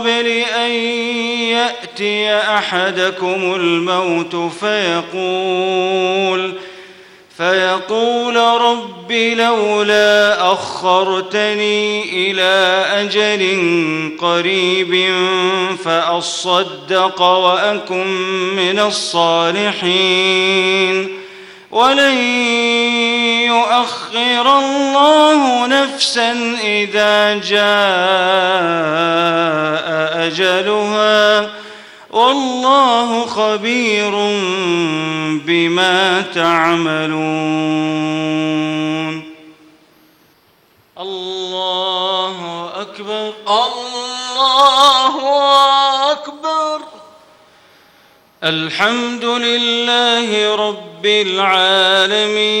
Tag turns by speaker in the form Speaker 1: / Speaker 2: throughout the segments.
Speaker 1: قبل أن يأتي أحدكم الموت فيقول فيقول رب لولا أخرتني إلى أجل قريب فأصدق وأكن من الصالحين. ولن يؤخر الله نفسا إذا جاء أجلها والله خبير بما تعملون. الله أكبر.
Speaker 2: الله أكبر.
Speaker 1: الحمد لله رب العالمين.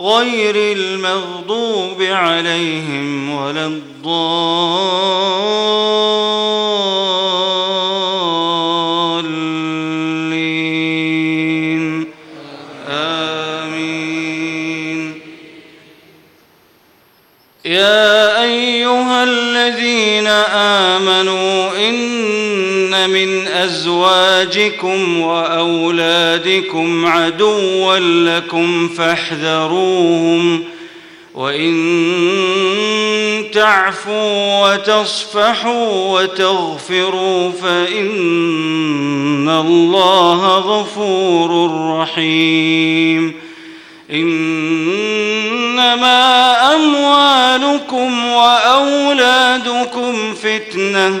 Speaker 1: غير المغضوب عليهم ولا الضالين. آمين. يا أيها الذين آمنوا إن من أزواجكم وأولادكم عدوا لكم فاحذروهم وإن تعفوا وتصفحوا وتغفروا فإن الله غفور رحيم إنما أموالكم وأولادكم فتنة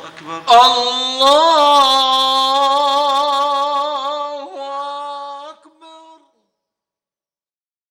Speaker 1: اکبر
Speaker 2: اللہ